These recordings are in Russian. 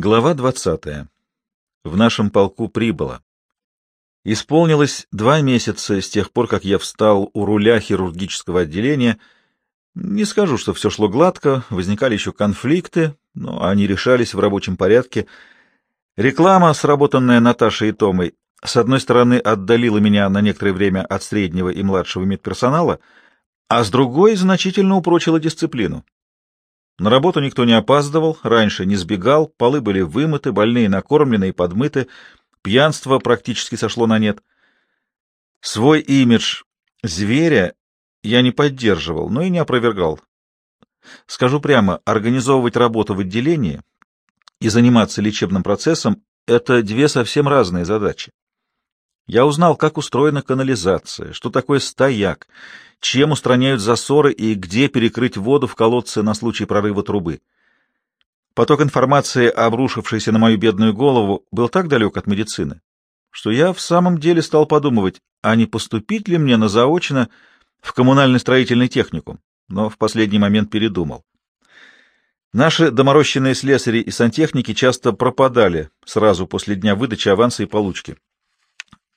Глава 20. В нашем полку прибыло. Исполнилось два месяца с тех пор, как я встал у руля хирургического отделения. Не скажу, что все шло гладко, возникали еще конфликты, но они решались в рабочем порядке. Реклама, сработанная Наташей и Томой, с одной стороны, отдалила меня на некоторое время от среднего и младшего медперсонала, а с другой значительно упрочила дисциплину. На работу никто не опаздывал, раньше не сбегал, полы были вымыты, больные накормлены и подмыты, пьянство практически сошло на нет. Свой имидж зверя я не поддерживал, но и не опровергал. Скажу прямо, организовывать работу в отделении и заниматься лечебным процессом — это две совсем разные задачи. Я узнал, как устроена канализация, что такое стояк, чем устраняют засоры и где перекрыть воду в колодце на случай прорыва трубы. Поток информации, обрушившийся на мою бедную голову, был так далек от медицины, что я в самом деле стал подумывать, а не поступить ли мне на заочно в коммунальный строительный техникум, но в последний момент передумал. Наши доморощенные слесари и сантехники часто пропадали сразу после дня выдачи аванса и получки.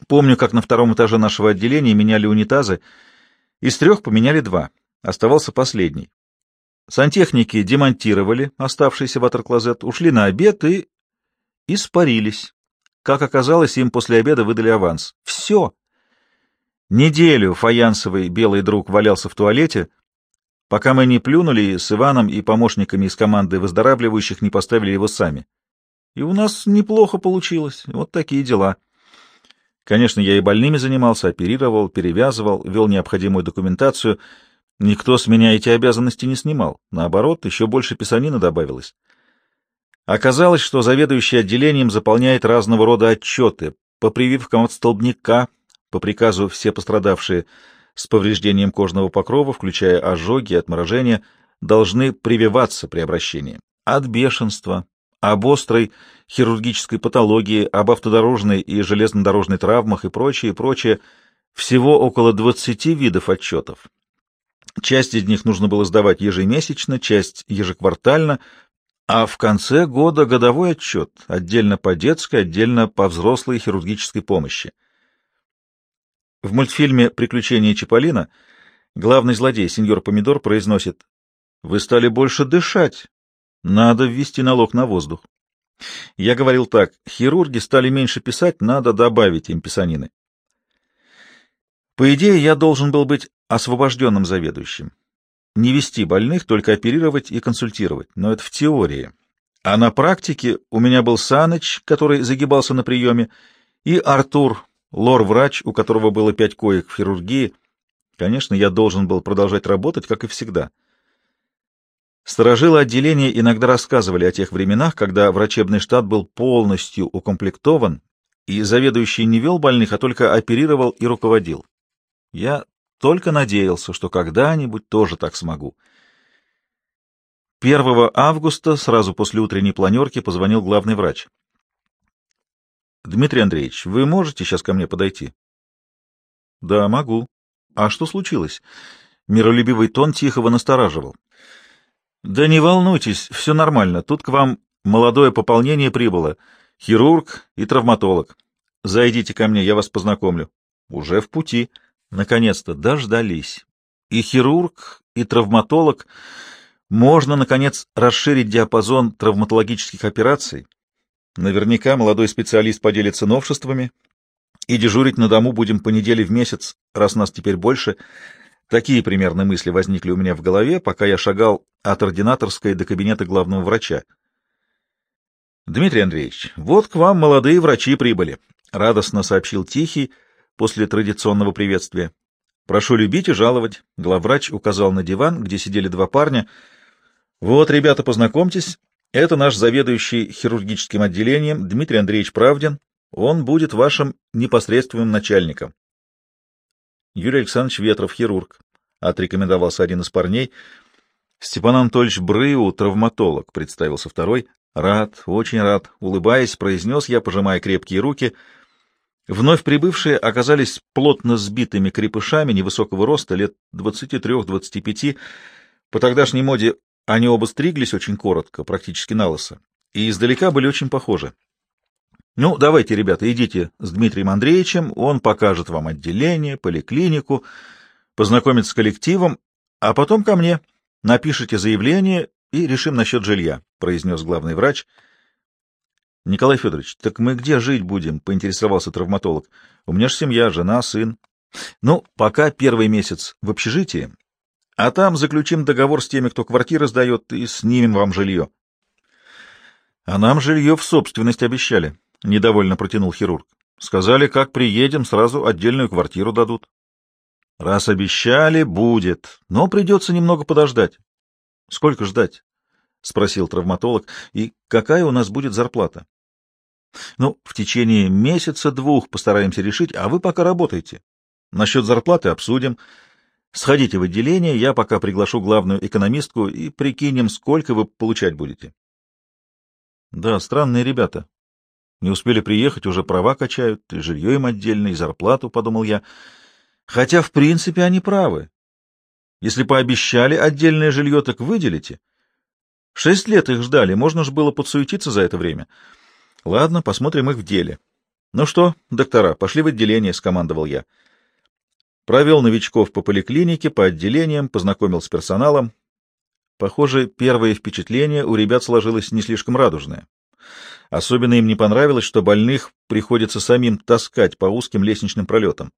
Помню, как на втором этаже нашего отделения меняли унитазы, из трех поменяли два. Оставался последний. Сантехники демонтировали оставшийся ватер-клозет, ушли на обед и... испарились. Как оказалось, им после обеда выдали аванс. Все. Неделю фаянсовый белый друг валялся в туалете, пока мы не плюнули с Иваном и помощниками из команды выздоравливающих не поставили его сами. И у нас неплохо получилось. Вот такие дела. Конечно, я и больными занимался, оперировал, перевязывал, вел необходимую документацию. Никто с меня эти обязанности не снимал. Наоборот, еще больше писанина добавилось. Оказалось, что заведующий отделением заполняет разного рода отчеты по прививкам от столбняка, по приказу все пострадавшие с повреждением кожного покрова, включая ожоги и отморожения, должны прививаться при обращении. От бешенства, об острой хирургической патологии, об автодорожной и железнодорожной травмах и прочее, прочее. Всего около 20 видов отчетов. Часть из них нужно было сдавать ежемесячно, часть ежеквартально, а в конце года годовой отчет, отдельно по детской, отдельно по взрослой хирургической помощи. В мультфильме «Приключения Чиполлино» главный злодей, сеньор Помидор, произносит «Вы стали больше дышать, надо ввести налог на воздух. Я говорил так, хирурги стали меньше писать, надо добавить им писанины. По идее, я должен был быть освобожденным заведующим. Не вести больных, только оперировать и консультировать. Но это в теории. А на практике у меня был Саныч, который загибался на приеме, и Артур, лор-врач, у которого было пять коек в хирургии. Конечно, я должен был продолжать работать, как и всегда. Сторожилы отделения иногда рассказывали о тех временах, когда врачебный штат был полностью укомплектован, и заведующий не вел больных, а только оперировал и руководил. Я только надеялся, что когда-нибудь тоже так смогу. 1 августа, сразу после утренней планерки, позвонил главный врач. — Дмитрий Андреевич, вы можете сейчас ко мне подойти? — Да, могу. — А что случилось? Миролюбивый тон Тихого настораживал. Да не волнуйтесь, все нормально. Тут к вам молодое пополнение прибыло. Хирург и травматолог. Зайдите ко мне, я вас познакомлю. Уже в пути. Наконец-то дождались. И хирург, и травматолог. Можно, наконец, расширить диапазон травматологических операций. Наверняка молодой специалист поделится новшествами, и дежурить на дому будем по неделе в месяц, раз нас теперь больше — Такие примерно мысли возникли у меня в голове, пока я шагал от ординаторской до кабинета главного врача. «Дмитрий Андреевич, вот к вам молодые врачи прибыли», — радостно сообщил Тихий после традиционного приветствия. «Прошу любить и жаловать», — главврач указал на диван, где сидели два парня. «Вот, ребята, познакомьтесь, это наш заведующий хирургическим отделением Дмитрий Андреевич Правдин. Он будет вашим непосредственным начальником. Юрий Александрович Ветров, хирург, — отрекомендовался один из парней. Степан Анатольевич Брыу, травматолог, — представился второй. Рад, очень рад, — улыбаясь, произнес я, пожимая крепкие руки. Вновь прибывшие оказались плотно сбитыми крепышами невысокого роста, лет двадцати трех-двадцати пяти. По тогдашней моде они оба стриглись очень коротко, практически на лысо. и издалека были очень похожи. Ну, давайте, ребята, идите с Дмитрием Андреевичем, он покажет вам отделение, поликлинику, познакомит с коллективом, а потом ко мне. Напишите заявление и решим насчет жилья, — произнес главный врач. — Николай Федорович, так мы где жить будем? — поинтересовался травматолог. — У меня же семья, жена, сын. — Ну, пока первый месяц в общежитии, а там заключим договор с теми, кто квартиры сдает, и снимем вам жилье. — А нам жилье в собственность обещали, — недовольно протянул хирург. — Сказали, как приедем, сразу отдельную квартиру дадут. — Раз обещали, будет, но придется немного подождать. — Сколько ждать? — спросил травматолог. — И какая у нас будет зарплата? — Ну, в течение месяца-двух постараемся решить, а вы пока работайте. Насчет зарплаты обсудим. Сходите в отделение, я пока приглашу главную экономистку и прикинем, сколько вы получать будете. — Да, странные ребята. Не успели приехать, уже права качают, и жилье им отдельно, и зарплату, — подумал я. Хотя, в принципе, они правы. Если пообещали отдельное жилье, так выделите. Шесть лет их ждали, можно же было подсуетиться за это время. Ладно, посмотрим их в деле. Ну что, доктора, пошли в отделение, — скомандовал я. Провел новичков по поликлинике, по отделениям, познакомил с персоналом. Похоже, первое впечатление у ребят сложилось не слишком радужное. Особенно им не понравилось, что больных приходится самим таскать по узким лестничным пролетам.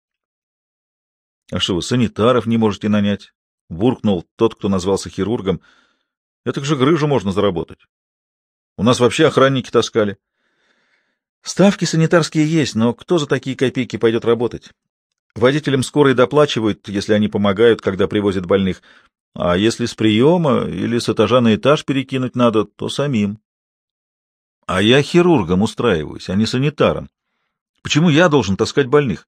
— А что вы, санитаров не можете нанять? — буркнул тот, кто назвался хирургом. — Это же грыжу можно заработать. У нас вообще охранники таскали. Ставки санитарские есть, но кто за такие копейки пойдет работать? Водителям скорой доплачивают, если они помогают, когда привозят больных, а если с приема или с этажа на этаж перекинуть надо, то самим. А я хирургом устраиваюсь, а не санитаром. Почему я должен таскать больных?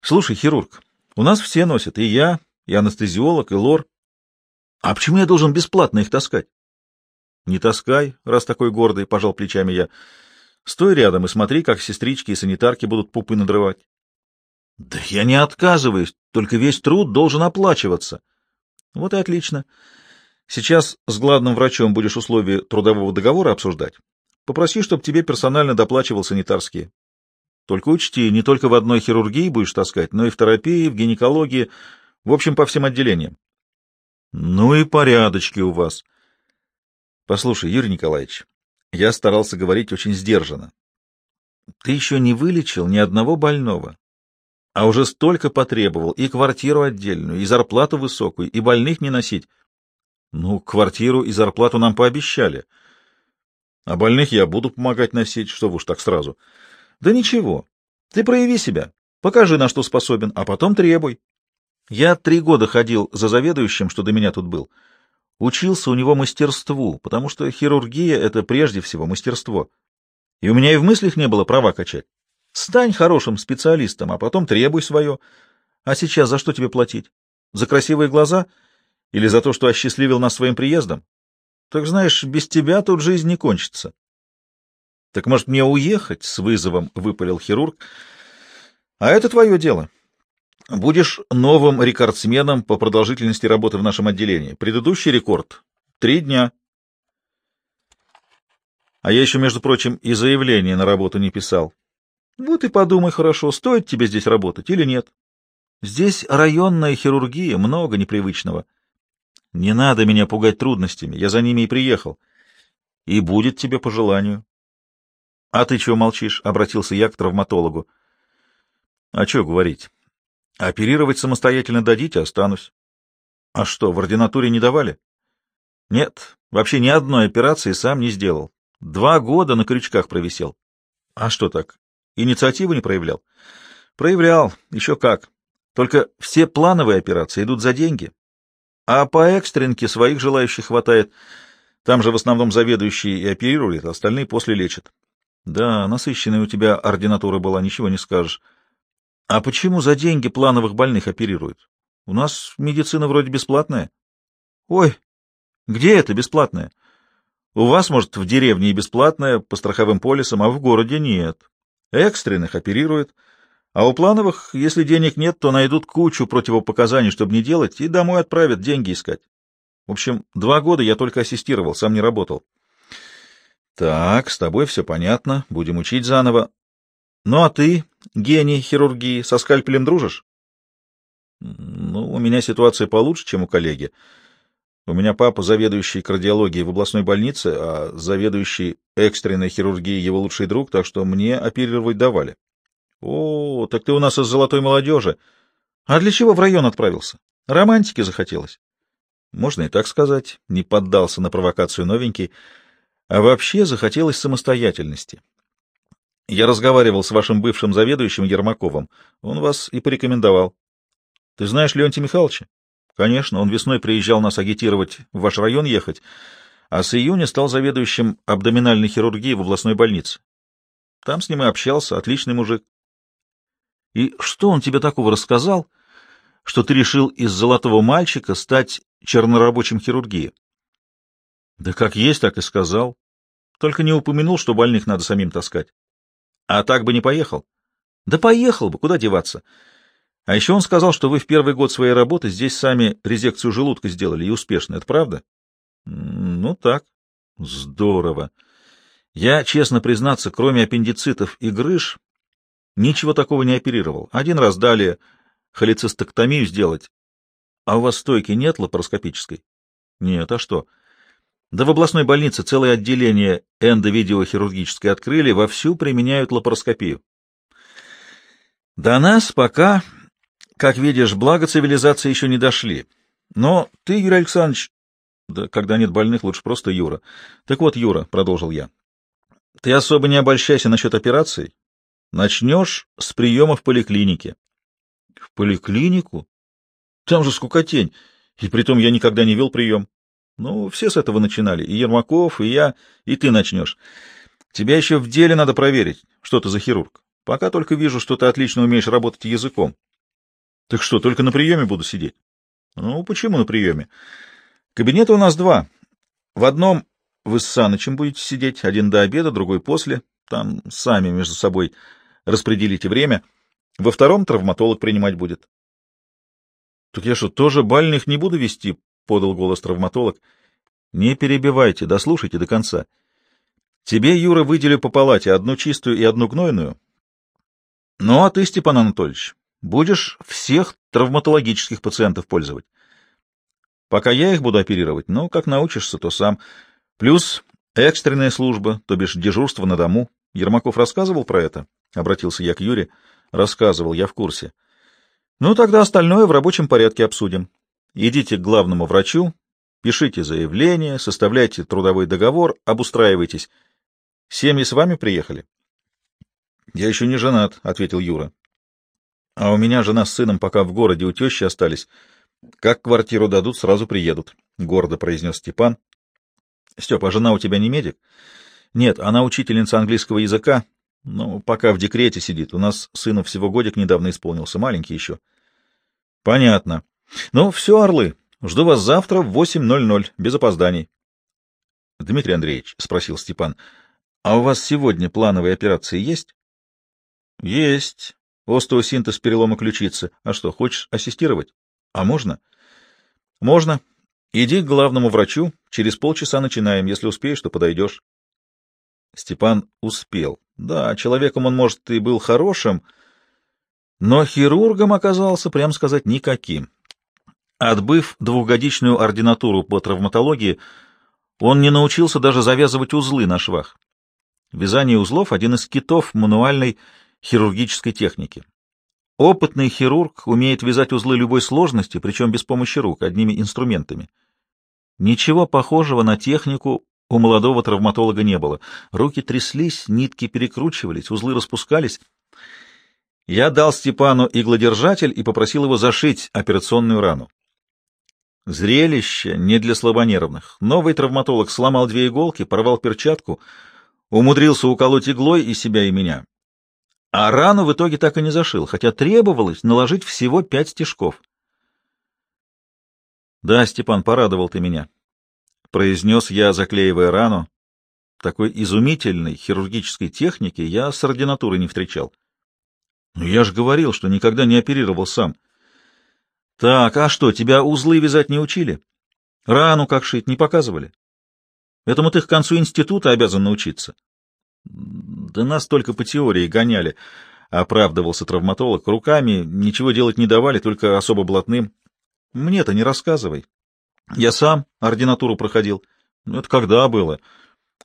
Слушай, хирург, у нас все носят, и я, и анестезиолог, и лор. А почему я должен бесплатно их таскать? Не таскай, раз такой гордый, пожал плечами я. Стой рядом и смотри, как сестрички и санитарки будут пупы надрывать. Да я не отказываюсь, только весь труд должен оплачиваться. Вот и отлично. Сейчас с главным врачом будешь условия трудового договора обсуждать. Попроси, чтобы тебе персонально доплачивал санитарские. Только учти, не только в одной хирургии будешь таскать, но и в терапии, в гинекологии, в общем, по всем отделениям. Ну и порядочки у вас. Послушай, Юрий Николаевич, я старался говорить очень сдержанно. Ты еще не вылечил ни одного больного, а уже столько потребовал, и квартиру отдельную, и зарплату высокую, и больных не носить. Ну, квартиру и зарплату нам пообещали. А больных я буду помогать носить, что уж так сразу. Да ничего, ты прояви себя, покажи, на что способен, а потом требуй. Я три года ходил за заведующим, что до меня тут был. Учился у него мастерству, потому что хирургия — это прежде всего мастерство. И у меня и в мыслях не было права качать. Стань хорошим специалистом, а потом требуй свое. А сейчас за что тебе платить? За красивые глаза — или за то, что осчастливил нас своим приездом? Так знаешь, без тебя тут жизнь не кончится. Так может мне уехать? С вызовом выпалил хирург. А это твое дело. Будешь новым рекордсменом по продолжительности работы в нашем отделении. Предыдущий рекорд — три дня. А я еще, между прочим, и заявление на работу не писал. Вот и подумай хорошо, стоит тебе здесь работать или нет. Здесь районная хирургия, много непривычного. Не надо меня пугать трудностями, я за ними и приехал. И будет тебе по желанию. — А ты чего молчишь? — обратился я к травматологу. — А что говорить? Оперировать самостоятельно дадите, останусь. — А что, в ординатуре не давали? — Нет, вообще ни одной операции сам не сделал. Два года на крючках провисел. — А что так? Инициативу не проявлял? — Проявлял, еще как. Только все плановые операции идут за деньги, а по экстренке своих желающих хватает. Там же в основном заведующий и оперирует, остальные после лечат. Да, насыщенная у тебя ординатура была, ничего не скажешь. А почему за деньги плановых больных оперируют? У нас медицина вроде бесплатная. Ой, где это бесплатная? У вас, может, в деревне и бесплатная, по страховым полисам, а в городе нет. Экстренных оперируют. А у плановых, если денег нет, то найдут кучу противопоказаний, чтобы не делать, и домой отправят деньги искать. В общем, два года я только ассистировал, сам не работал. Так, с тобой все понятно, будем учить заново. Ну, а ты, гений хирургии, со скальпелем дружишь? Ну, у меня ситуация получше, чем у коллеги. У меня папа заведующий кардиологией в областной больнице, а заведующий экстренной хирургией его лучший друг, так что мне оперировать давали. О, так ты у нас из золотой молодежи. А для чего в район отправился? Романтики захотелось. Можно и так сказать, не поддался на провокацию новенький. А вообще захотелось самостоятельности. Я разговаривал с вашим бывшим заведующим Ермаковым. Он вас и порекомендовал. Ты знаешь Леонтия Михайловича? Конечно, он весной приезжал нас агитировать в ваш район ехать, а с июня стал заведующим абдоминальной хирургии в областной больнице. Там с ним и общался, отличный мужик. И что он тебе такого рассказал, что ты решил из золотого мальчика стать чернорабочим хирургии? Да как есть, так и сказал. Только не упомянул, что больных надо самим таскать. А так бы не поехал. Да поехал бы, куда деваться. А еще он сказал, что вы в первый год своей работы здесь сами резекцию желудка сделали, и успешно. Это правда? Ну, так. Здорово. Я, честно признаться, кроме аппендицитов и грыж, ничего такого не оперировал. Один раз дали холецистектомию сделать. А у вас стойки нет лапароскопической? Нет, а что? Да в областной больнице целое отделение эндовидеохирургической открыли, вовсю применяют лапароскопию. До нас пока как видишь, благо цивилизации еще не дошли. Но ты, Юрий Александрович... Да когда нет больных, лучше просто Юра. Так вот, Юра, — продолжил я, — ты особо не обольщайся насчет операций. Начнешь с приема в поликлинике. В поликлинику? Там же скукотень. И притом я никогда не вел прием. Ну, все с этого начинали. И Ермаков, и я, и ты начнешь. Тебя еще в деле надо проверить, что ты за хирург. Пока только вижу, что ты отлично умеешь работать языком. Так что, только на приеме буду сидеть? Ну, почему на приеме? Кабинета у нас два. В одном вы с Санычем будете сидеть, один до обеда, другой после. Там сами между собой распределите время. Во втором травматолог принимать будет. — Так я что, тоже бальных не буду вести? — подал голос травматолог. — Не перебивайте, дослушайте до конца. Тебе, Юра, выделю по палате одну чистую и одну гнойную. Ну, а ты, Степан Анатольевич, Будешь всех травматологических пациентов пользовать. Пока я их буду оперировать, ну, как научишься, то сам. Плюс экстренная служба, то бишь дежурство на дому. Ермаков рассказывал про это? Обратился я к Юре. Рассказывал, я в курсе. Ну, тогда остальное в рабочем порядке обсудим. Идите к главному врачу, пишите заявление, составляйте трудовой договор, обустраивайтесь. Семьи с вами приехали? — Я еще не женат, — ответил Юра. А у меня жена с сыном пока в городе у тещи остались. Как квартиру дадут, сразу приедут, — гордо произнес Степан. — Степа, а жена у тебя не медик? — Нет, она учительница английского языка. Ну, пока в декрете сидит. У нас сыну всего годик недавно исполнился, маленький еще. — Понятно. Ну, все, орлы, жду вас завтра в 8.00, без опозданий. — Дмитрий Андреевич, — спросил Степан, — а у вас сегодня плановые операции есть? — Есть. Остеосинтез перелома ключицы. А что, хочешь ассистировать? А можно? Можно. Иди к главному врачу. Через полчаса начинаем. Если успеешь, то подойдешь. Степан успел. Да, человеком он, может, и был хорошим, но хирургом оказался, прям сказать, никаким. Отбыв двухгодичную ординатуру по травматологии, он не научился даже завязывать узлы на швах. Вязание узлов — один из китов мануальной хирургической техники. Опытный хирург умеет вязать узлы любой сложности, причем без помощи рук, одними инструментами. Ничего похожего на технику у молодого травматолога не было. Руки тряслись, нитки перекручивались, узлы распускались. Я дал Степану иглодержатель и попросил его зашить операционную рану. Зрелище не для слабонервных. Новый травматолог сломал две иголки, порвал перчатку, умудрился уколоть иглой и себя, и меня. А рану в итоге так и не зашил, хотя требовалось наложить всего пять стежков. «Да, Степан, порадовал ты меня», — произнес я, заклеивая рану. Такой изумительной хирургической техники я с ординатурой не встречал. «Ну, я же говорил, что никогда не оперировал сам». «Так, а что, тебя узлы вязать не учили? Рану как шить не показывали?» Этому ты к концу института обязан научиться. Да нас только по теории гоняли, — оправдывался травматолог. Руками ничего делать не давали, только особо блатным. Мне-то не рассказывай. Я сам ординатуру проходил. Ну, это когда было?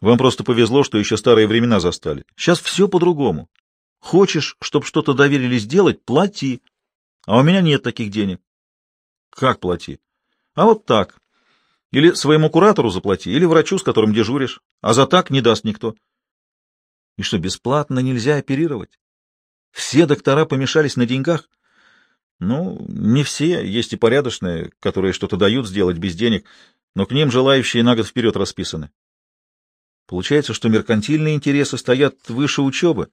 Вам просто повезло, что еще старые времена застали. Сейчас все по-другому. Хочешь, чтобы что-то доверили сделать — плати. А у меня нет таких денег. Как плати? А вот так. Или своему куратору заплати, или врачу, с которым дежуришь. А за так не даст никто. И что, бесплатно нельзя оперировать? Все доктора помешались на деньгах? Ну, не все. Есть и порядочные, которые что-то дают сделать без денег, но к ним желающие на год вперед расписаны. Получается, что меркантильные интересы стоят выше учебы.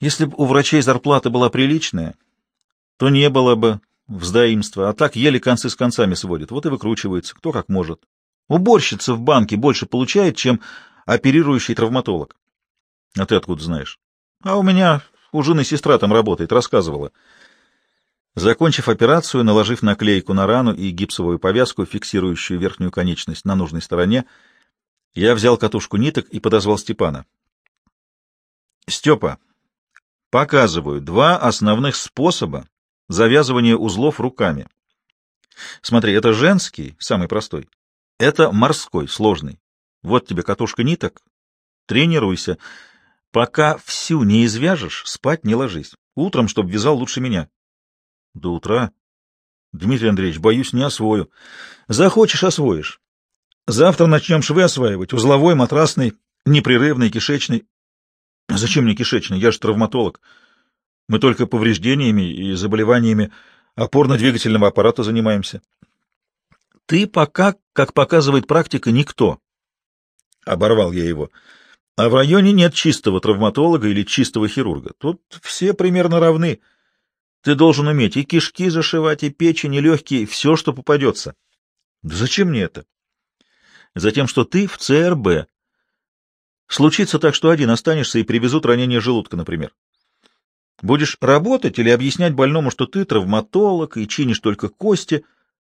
Если бы у врачей зарплата была приличная, то не было бы вздоимства, а так еле концы с концами сводят, вот и выкручивается, кто как может. Уборщица в банке больше получает, чем оперирующий травматолог. А ты откуда знаешь? А у меня у жены сестра там работает, рассказывала. Закончив операцию, наложив наклейку на рану и гипсовую повязку, фиксирующую верхнюю конечность на нужной стороне, я взял катушку ниток и подозвал Степана. — Степа, показываю два основных способа завязывания узлов руками. Смотри, это женский, самый простой. Это морской, сложный. Вот тебе катушка ниток. Тренируйся. Пока всю не извяжешь, спать не ложись. Утром, чтоб вязал лучше меня. До утра? Дмитрий Андреевич, боюсь, не освою. Захочешь — освоишь. Завтра начнем швы осваивать. Узловой, матрасный, непрерывный, кишечный. Зачем мне кишечный? Я же травматолог. Мы только повреждениями и заболеваниями опорно-двигательного аппарата занимаемся. Ты пока, как показывает практика, никто. Оборвал я его. А в районе нет чистого травматолога или чистого хирурга. Тут все примерно равны. Ты должен уметь и кишки зашивать, и печень, и легкие, все, что попадется. Зачем мне это? Затем, что ты в ЦРБ. Случится так, что один останешься и привезут ранение желудка, например. Будешь работать или объяснять больному, что ты травматолог и чинишь только кости,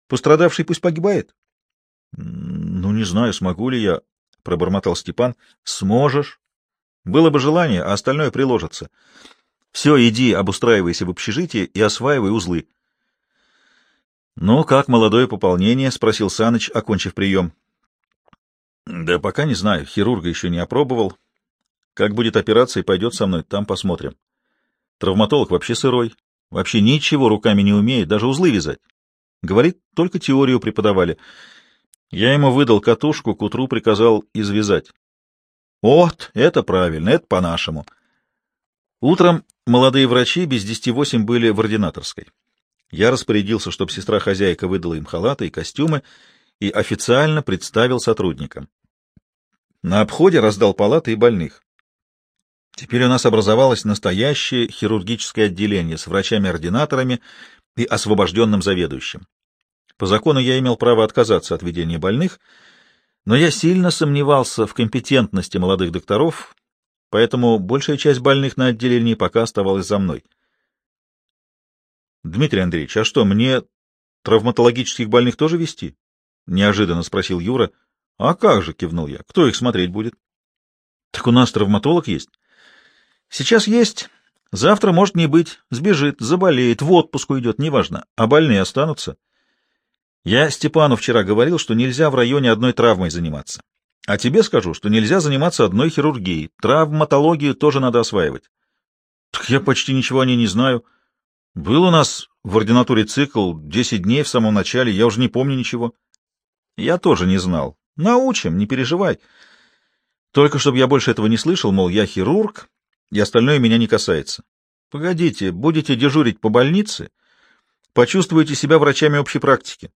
пострадавший пусть погибает? — Ну, не знаю, смогу ли я, — пробормотал Степан. — Сможешь. Было бы желание, а остальное приложится. Все, иди, обустраивайся в общежитии и осваивай узлы. — Ну, как молодое пополнение? — спросил Саныч, окончив прием. — Да пока не знаю, хирурга еще не опробовал. Как будет операция, пойдет со мной, там посмотрим. Травматолог вообще сырой, вообще ничего руками не умеет, даже узлы вязать. Говорит, только теорию преподавали. Я ему выдал катушку, к утру приказал извязать. Вот, это правильно, это по-нашему. Утром молодые врачи без десяти восемь были в ординаторской. Я распорядился, чтобы сестра-хозяйка выдала им халаты и костюмы и официально представил сотрудникам. На обходе раздал палаты и больных. Теперь у нас образовалось настоящее хирургическое отделение с врачами-ординаторами и освобожденным заведующим. По закону я имел право отказаться от ведения больных, но я сильно сомневался в компетентности молодых докторов, поэтому большая часть больных на отделении пока оставалась за мной. — Дмитрий Андреевич, а что, мне травматологических больных тоже вести? — неожиданно спросил Юра. — А как же, — кивнул я, — кто их смотреть будет? — Так у нас травматолог есть. Сейчас есть, завтра может не быть, сбежит, заболеет, в отпуск уйдет, неважно, а больные останутся. Я Степану вчера говорил, что нельзя в районе одной травмой заниматься. А тебе скажу, что нельзя заниматься одной хирургией. Травматологию тоже надо осваивать. Так я почти ничего о ней не знаю. Был у нас в ординатуре цикл, десять дней в самом начале, я уже не помню ничего. Я тоже не знал. Научим, не переживай. Только чтобы я больше этого не слышал, мол, я хирург, и остальное меня не касается. Погодите, будете дежурить по больнице, почувствуете себя врачами общей практики.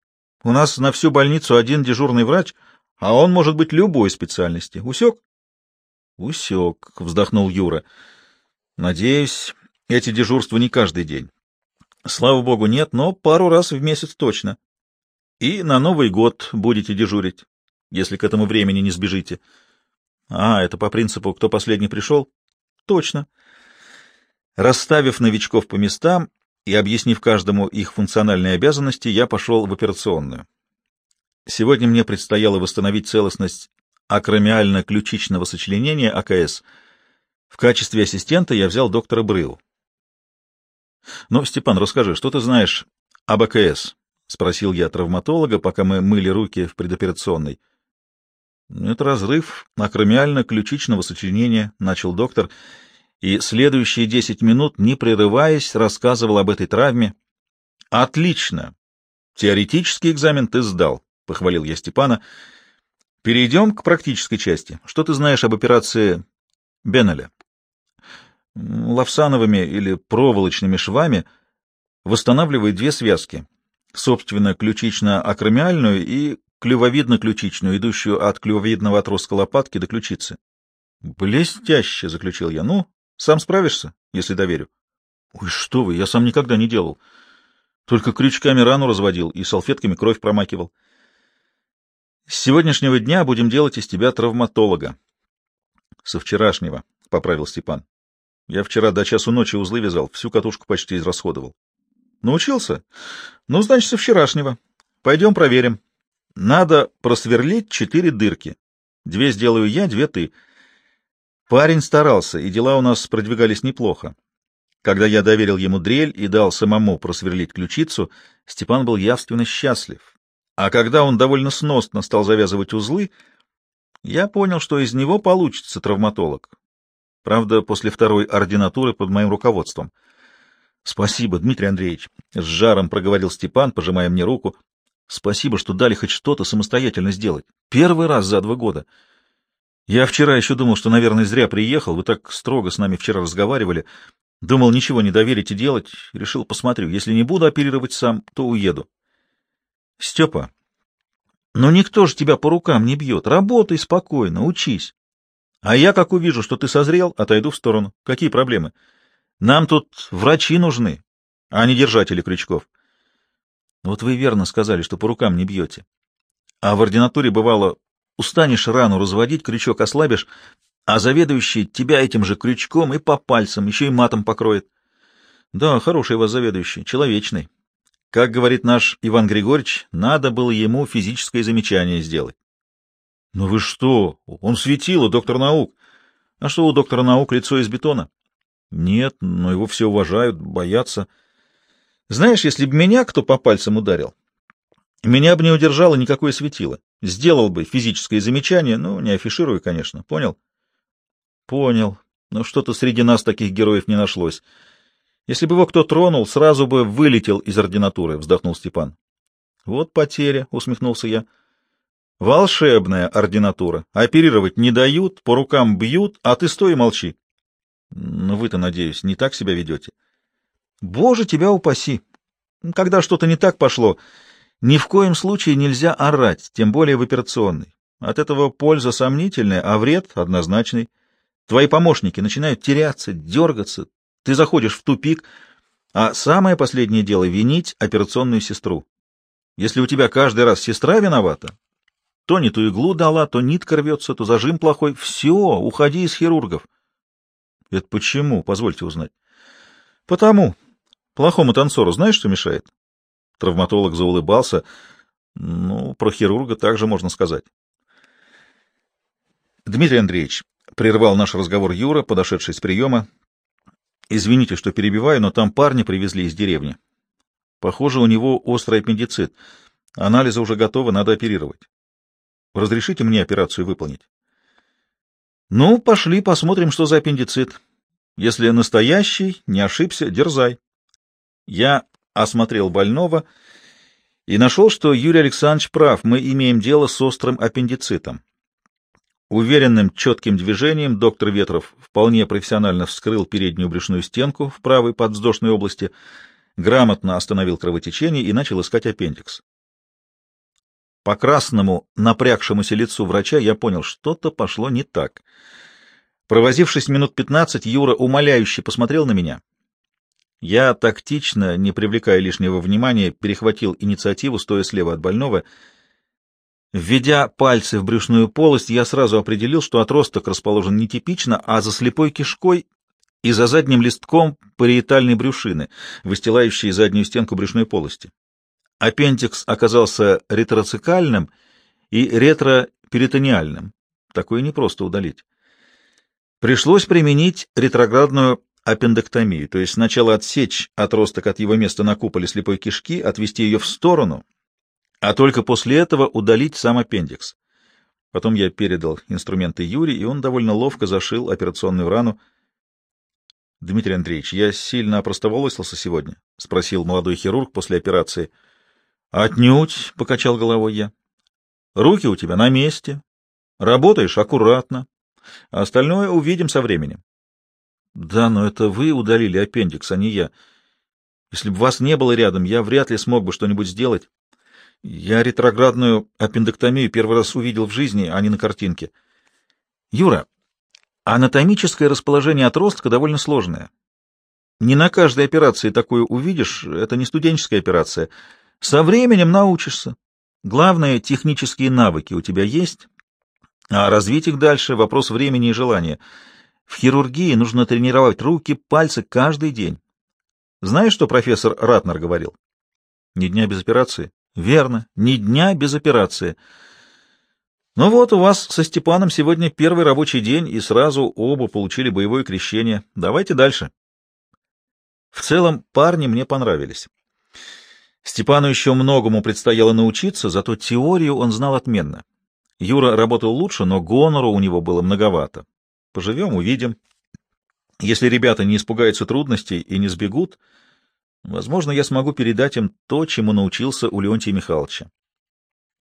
У нас на всю больницу один дежурный врач, а он может быть любой специальности. Усек? Усек, вздохнул Юра. Надеюсь, эти дежурства не каждый день. Слава богу, нет, но пару раз в месяц точно. И на Новый год будете дежурить, если к этому времени не сбежите. А, это по принципу, кто последний пришел? Точно. Расставив новичков по местам и объяснив каждому их функциональные обязанности, я пошел в операционную. Сегодня мне предстояло восстановить целостность акромиально-ключичного сочленения АКС. В качестве ассистента я взял доктора Брыл. — Ну, Степан, расскажи, что ты знаешь об АКС? — спросил я травматолога, пока мы мыли руки в предоперационной. — Это разрыв акромиально-ключичного сочленения, — начал доктор, и следующие десять минут, не прерываясь, рассказывал об этой травме. — Отлично! Теоретический экзамен ты сдал, — похвалил я Степана. — Перейдем к практической части. Что ты знаешь об операции Беннеля? Лавсановыми или проволочными швами восстанавливают две связки собственно, ключично-акромиальную и клювовидно-ключичную, идущую от клювовидного отростка лопатки до ключицы. — Блестяще, — заключил я. — Ну, сам справишься, если доверю? — Ой, что вы, я сам никогда не делал. Только крючками рану разводил и салфетками кровь промакивал. — С сегодняшнего дня будем делать из тебя травматолога. — Со вчерашнего, — поправил Степан. Я вчера до часу ночи узлы вязал, всю катушку почти израсходовал. Научился? Ну, значит, со вчерашнего. Пойдем проверим. Надо просверлить четыре дырки. Две сделаю я, две ты. Парень старался, и дела у нас продвигались неплохо. Когда я доверил ему дрель и дал самому просверлить ключицу, Степан был явственно счастлив. А когда он довольно сносно стал завязывать узлы, я понял, что из него получится травматолог. Правда, после второй ординатуры под моим руководством — Спасибо, Дмитрий Андреевич, с жаром проговорил Степан, пожимая мне руку. Спасибо, что дали хоть что-то самостоятельно сделать. Первый раз за два года. Я вчера еще думал, что, наверное, зря приехал. Вы так строго с нами вчера разговаривали. Думал, ничего не доверите делать. Решил, посмотрю. Если не буду оперировать сам, то уеду. Степа, ну никто же тебя по рукам не бьет. Работай спокойно, учись. А я, как увижу, что ты созрел, отойду в сторону. Какие проблемы? — нам тут врачи нужны, а не держатели крючков. Вот вы верно сказали, что по рукам не бьете. А в ординатуре бывало, устанешь рану разводить, крючок ослабишь, а заведующий тебя этим же крючком и по пальцам, еще и матом покроет. Да, хороший у вас заведующий, человечный. Как говорит наш Иван Григорьевич, надо было ему физическое замечание сделать. — Ну вы что? Он светило, доктор наук. А что у доктора наук лицо из бетона? Нет, но его все уважают, боятся. Знаешь, если бы меня кто по пальцам ударил, меня бы не удержало никакое светило. Сделал бы физическое замечание, ну, не афиширую, конечно. Понял? Понял. Но что-то среди нас таких героев не нашлось. Если бы его кто тронул, сразу бы вылетел из ординатуры, вздохнул Степан. Вот потеря, усмехнулся я. Волшебная ординатура. Оперировать не дают, по рукам бьют, а ты стой и молчи. Но вы-то, надеюсь, не так себя ведете? Боже, тебя упаси! Когда что-то не так пошло, ни в коем случае нельзя орать, тем более в операционной. От этого польза сомнительная, а вред однозначный. Твои помощники начинают теряться, дергаться, ты заходишь в тупик, а самое последнее дело — винить операционную сестру. Если у тебя каждый раз сестра виновата, то не ту иглу дала, то нитка рвется, то зажим плохой, все, уходи из хирургов. — Это почему? Позвольте узнать. — Потому. Плохому танцору знаешь, что мешает? Травматолог заулыбался. Ну, про хирурга также можно сказать. Дмитрий Андреевич, прервал наш разговор Юра, подошедший с приема. Извините, что перебиваю, но там парни привезли из деревни. Похоже, у него острый аппендицит. Анализы уже готовы, надо оперировать. Разрешите мне операцию выполнить? Ну, пошли посмотрим, что за аппендицит. Если настоящий, не ошибся, дерзай. Я осмотрел больного и нашел, что Юрий Александрович прав, мы имеем дело с острым аппендицитом. Уверенным, четким движением доктор Ветров вполне профессионально вскрыл переднюю брюшную стенку в правой подвздошной области, грамотно остановил кровотечение и начал искать аппендикс. По красному, напрягшемуся лицу врача я понял, что-то пошло не так. Провозившись минут пятнадцать, Юра умоляюще посмотрел на меня. Я тактично, не привлекая лишнего внимания, перехватил инициативу, стоя слева от больного. Введя пальцы в брюшную полость, я сразу определил, что отросток расположен нетипично, а за слепой кишкой и за задним листком париетальной брюшины, выстилающей заднюю стенку брюшной полости. Аппендикс оказался ретроцикальным и ретроперитониальным. Такое непросто удалить. Пришлось применить ретроградную аппендэктомию, то есть сначала отсечь отросток от его места на куполе слепой кишки, отвести ее в сторону, а только после этого удалить сам аппендикс. Потом я передал инструменты Юре, и он довольно ловко зашил операционную рану. — Дмитрий Андреевич, я сильно опростоволосился сегодня? — спросил молодой хирург после операции. — Отнюдь, — покачал головой я. — Руки у тебя на месте. Работаешь аккуратно. Остальное увидим со временем. Да, но это вы удалили аппендикс, а не я. Если бы вас не было рядом, я вряд ли смог бы что-нибудь сделать. Я ретроградную аппендэктомию первый раз увидел в жизни, а не на картинке. Юра, анатомическое расположение отростка довольно сложное. Не на каждой операции такое увидишь, это не студенческая операция. Со временем научишься. Главное, технические навыки у тебя есть, а развить их дальше — вопрос времени и желания. В хирургии нужно тренировать руки, пальцы каждый день. Знаешь, что профессор Ратнер говорил? Ни дня без операции. Верно, ни дня без операции. Ну вот, у вас со Степаном сегодня первый рабочий день, и сразу оба получили боевое крещение. Давайте дальше. В целом, парни мне понравились. Степану еще многому предстояло научиться, зато теорию он знал отменно. Юра работал лучше, но гонору у него было многовато. Поживем, увидим. Если ребята не испугаются трудностей и не сбегут, возможно, я смогу передать им то, чему научился у Леонтия Михайловича.